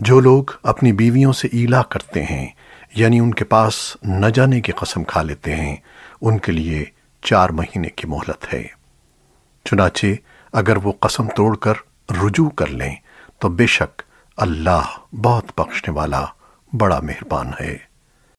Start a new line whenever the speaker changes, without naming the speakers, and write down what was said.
جو لوگ اپنی بیویوں سے ایلا کرتے ہیں یعنی ان کے پاس نہ جانے کی قسم کھا لیتے ہیں، ان کے لیے چار مہینے کی مہلت ہے۔ چنانچہ اگر وہ قسم توڑ کر رجوع کر لیں، تو بے شک اللہ بہت بخشنے والا بڑا مہربان ہے۔